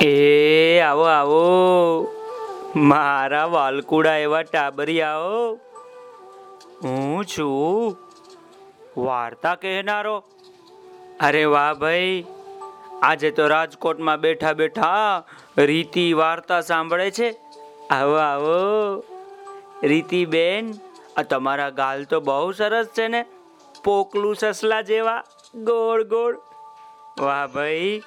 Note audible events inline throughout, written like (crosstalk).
એ, આવો આવો. મારા વાલકુડા એવા ટાબરી આવો હું છું. વાર્તા કહેનારો. અરે વાહ ભાઈ. આજે તો રાજકોટમાં બેઠા બેઠા રીતિ વાર્તા સાંભળે છે. આવો આવો. રીતિ બેન આ તમારા ગાલ તો બહુ સરસ છે ને. પોકલું સસલા જેવા. ગોળ ગોળ. વાહ ભાઈ.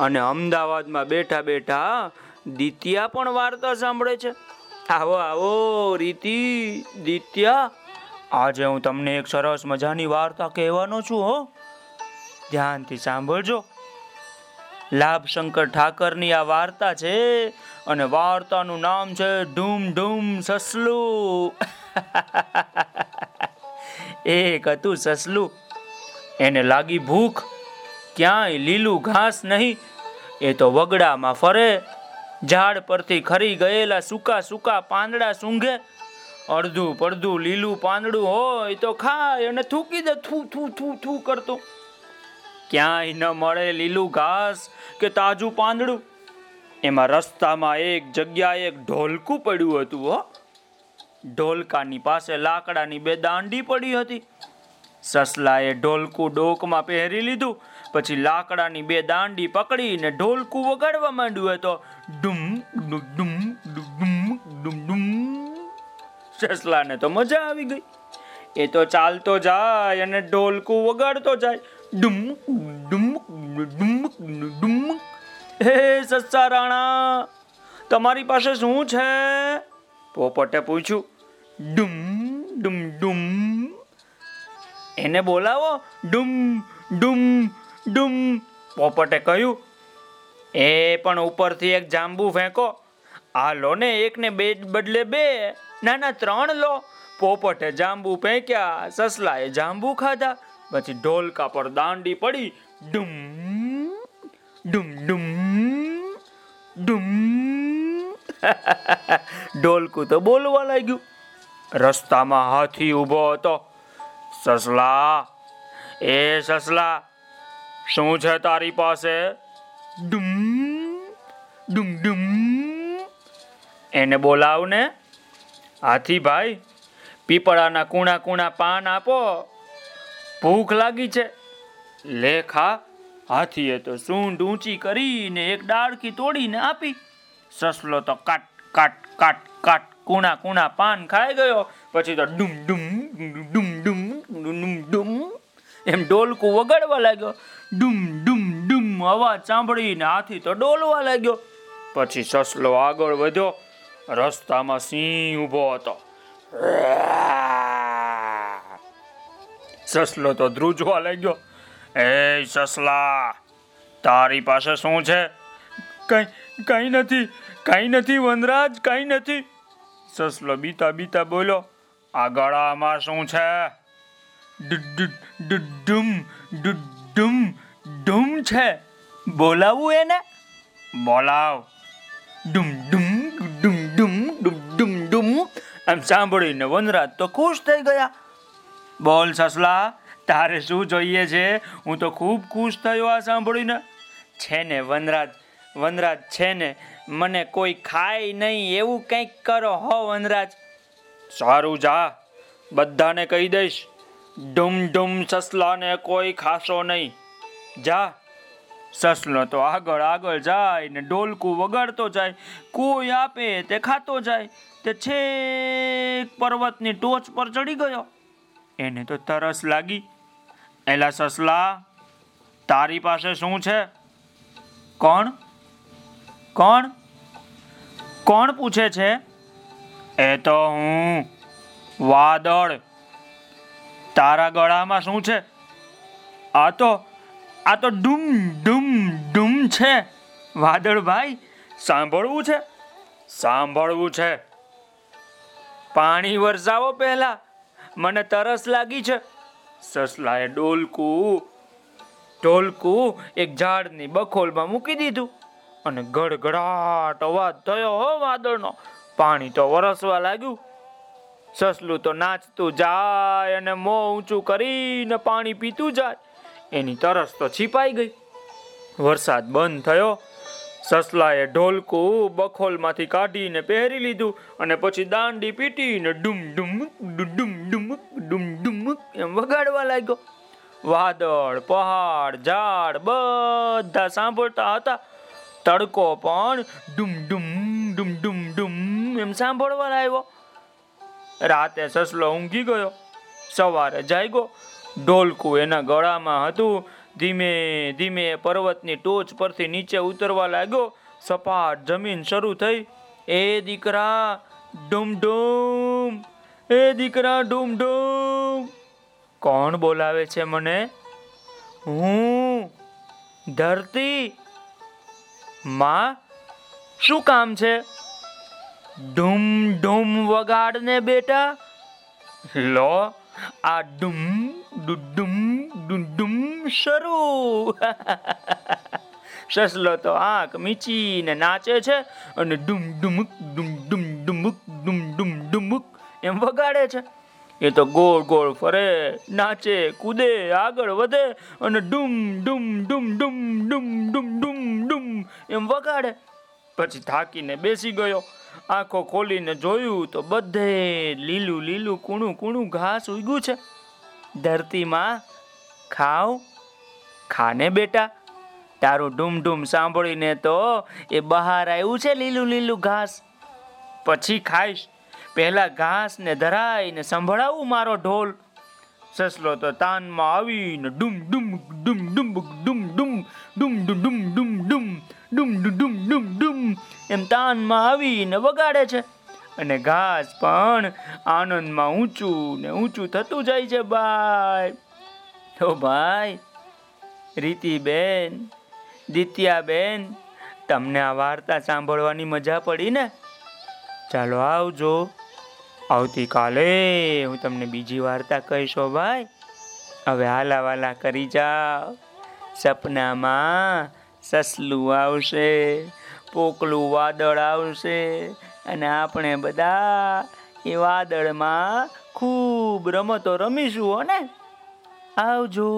અને અમદાવાદમાં બેઠા બેઠા દિત્યા પણ વાર્તા સાંભળે છે. આવો આવો, રીતિ, દિત્યા. આજે હું તમને એક સરસ મજાની વાર્તા કહેવાનો છું, હો. ધ્યાનથી સાંભળજો. લાભશંકર ઠાકરની આ વાર્તા છે અને વાર્તાનું નામ છે ધૂમ ધૂમ સસલું. એક હતું સસલું. એને લાગી ભૂખ. ક્યાંય લીલું ઘાસ નહીં. એ તો વગડામાં ફરે. ઝાડ પરથી ખરી ગયેલા સૂકા સૂકા પાંદડા સૂંઘે. અડધું પડધું લીલું પાંદડું હોય તો ખાય અને થૂકી દે, થૂ થૂ થૂ થૂ કરતો. ક્યાંય ન મળે લીલું ઘાસ કે તાજું પાંદડું. એમાં રસ્તામાં એક જગ્યાએ એક ઢોલકું પડ્યું હતું, હો. ઢોલકાની પાસે લાકડાની બે દાંડી પડી હતી. સસલાએ ઢોલકું ડોકમાં પહેરી લીધું. પછી લાકડાની બે દાંડી પકડીને ઢોલકું વગાડવા માંડ્યું તો ડુમ ડુમ ડુમ ડુમ ડુમ ડુમ. સસલાને તો મજા આવી ગઈ. એ તો ચાલતો જાય અને ઢોલકું વગાડતો જાય. ડુમ ડુમ ડુમ ડુમ. હે સસ્સા રાણા, તમારી પાસે શું છે? પોપટે પૂછ્યું. ડુમ ડુમ ડુમ. એને બોલાવો. ડુમ ડુમ ડુમ. પોપટે કહ્યું, એ પણ ઉપરથી એક જાંબુ ફેંકો. આ લો ને એકને બે બદલે બે. ના ના ત્રણ લો. પોપટે જાંબુ ફેંક્યા, સસલાએ જાંબુ ખાધા. પછી ઢોલકા પર દાંડી પડી. ડુમ ડુમ ડુમ ડુમ. (laughs) ઢોલકું તો બોલવા લાગ્યું. રસ્તામાં હાથી ઊભો હતો. સસલા, એ સસલા શું છે તારી પાસે? ડુમ ડુમ ડુમ. એને બોલાવ ને હાથી ભાઈ, પીપળાના કૂણા કૂણા પાન આપો. ભૂખ લાગી છે. લેખા હાથીએ તો સૂંઢ ઊંચી કરીને એક ડાળકી તોડીને આપી. સસલો તો કાટ કાટ કાટ કાટ, કૂણા કૂણા પાન ખાઈ ગયો. પછી તો ડુમ ડુમ ડુમ ડુમ ડુમ ડુમ એમ ડોલકું વગાડવા લાગ્યો. ડુમ ડુમ ડુમ અવાજ સાંભળીને હાથી તો ડોલવા લાગ્યો. પછી સસલો આગળ વધ્યો. રસ્તામાં સિંહ ઊભો હતો. સસલો તો ધ્રુજવા લાગ્યો. એ સસલા, તારી પાસે શું છે? કઈ કઈ નથી કઈ નથી વનરાજ, કઈ નથી. સસલો બીતા બીતા બોલ્યો. આ ગળામાં શું છે? ડુમ ડુમ ડુમ છે. બોલાવું એને? બોલાવ. ડુમ ડુમ ડુમ ડુમ ડુમ ડુમ ડુમ. એમ સાંભળીને વનરાજ તો ખુશ થઈ ગયા. બોલ સસલા, તારે શું જોઈએ છે? હું તો ખૂબ ખુશ થયો આ સાંભળીને. છે ને વનરાજ વનરાજ છે ને મને કોઈ ખાય નહીં, એવું કંઈક કરો હો વનરાજ. સારું જા, બધાને કહી દઈશ. ડુમ ડુમ સસલાને કોઈ ખાશો નહીં. જા, સસલો તો આગળ આગળ જાય ને ડોલકું વગાડતો જાય. કોઈ આપે તે ખાતો જાય. તે છેક પર્વતની ટોચ પર ચડી ગયો. એને તો તરસ લાગી. એલા સસલા, તારી પાસે શું છે? કોણ? કોણ? કોણ પૂછે છે? એ તો હું, વાદળ. તારા ગળામાં શું છે? આ તો આ તો ડુમ ડુમ ડુમ છે. વાદળભાઈ, સાંભળવું છે? સાંભળવું છે. પાણી વરસાવો પહેલા. મને તરસ લાગી છે. સસલાએ ડોલકું, ઢોલકું એક ઝાડની બખોલમાં મૂકી દીધું અને ગડગડાટ અવાજ થયો, હો વાદળનો. પાણી તો વરસવા લાગ્યું. સસલું તો નાચતું જાય અને મોં ઊંચું કરીને પાણી પીતું જાય. એની તરસ તો છીપાઈ ગઈ. વરસાદ બંધ થયો. સસલાએ ઢોલકું બખોલમાંથી કાઢીને પહેરી લીધું અને પછી દાંડી પીટીને ડુમ ડુમક ડુમ ડુમુક ડુમ ડુમુક એમ વગાડવા લાગ્યો. વાદળ, પહાડ, ઝાડ બધા સાંભળતા હતા. તડકો પણ ડુમ ડુમ ડુમ ડુમ ડુમ એમ સાંભળવા લાગ્યો. રાતે સસલો ઊંઘી ગયો. સવારે જાગ્યો. ઢોલકું એના ગળામાં હતું. ધીમે ધીમે પર્વતની ટોચ પરથી નીચે ઉતરવા લાગ્યો. સપાટ જમીન શરૂ થઈ. એ દીકરા ડુમ ડુમ એ દીકરા ડુમ ડુમ કોણ બોલાવે છે મને? હું, ધરતી. માં, શું કામ છે? ડુમ ડુમ વગાડને બેટા. લો, આ ડુમ, ડુડુમ ડુડુમ શરૂ. સસલો તો આંખ મીચીને નાચે છે અને ડુમ ડુમુક ડુમ ડુમ ડુમુક ડુમ ડુમ ડુમુક એમ વગાડે છે. એ તો ગોળ ગોળ ફરે, નાચે, કૂદે, આગળ વધે અને ડુમ ડુમ ડુમ ડુમ ડુમ ડુમ ડુમ ડુમ એમ વગાડે. પછી થાકીને બેસી ગયો આંખો ખોલીને જોયું તો બધે લીલું લીલું કૂણું કૂણું ઘાસ ઉગ્યું છે ધરતીમાં ખાવ ખાને બેટા તારું ઢૂમઢૂમ સાંભળીને તો એ બહાર આવ્યું છે લીલું લીલું ઘાસ પછી ખાઈશ પહેલા ઘાસ ને ધરાઈને સંભળાવું મારો ઢોલ સસલો તો તાનમાં આવીને ડુમ ડુમ ડુમ ડુમ ડુમ ડુમ ડુમ ડુમ ડુમ ડુમ ડુમ ડુમ ડુમ ડુમ એમ તાનમાં આવીને વગાડે છે. અને ઘાસ પણ આનંદમાં ઊંચું ને ઊંચું થતું જાય છે ભાઈ તો ભાઈ, રીતિબેન, દિત્યાબેન, તમને આ વાર્તા સાંભળવાની મજા પડી ને? ચાલો આવજો. આવતીકાલે હું તમને બીજી વાર્તા કહીશો ભાઈ. હવે હાલાવાલા કરી જાઓ. સપનામાં સસલું આવશે, પોકલું વાદળ આવશે, અને આપણે બધા એ વાદળમાં ખૂબ રમતો રમીશું, હો ને? આવજો.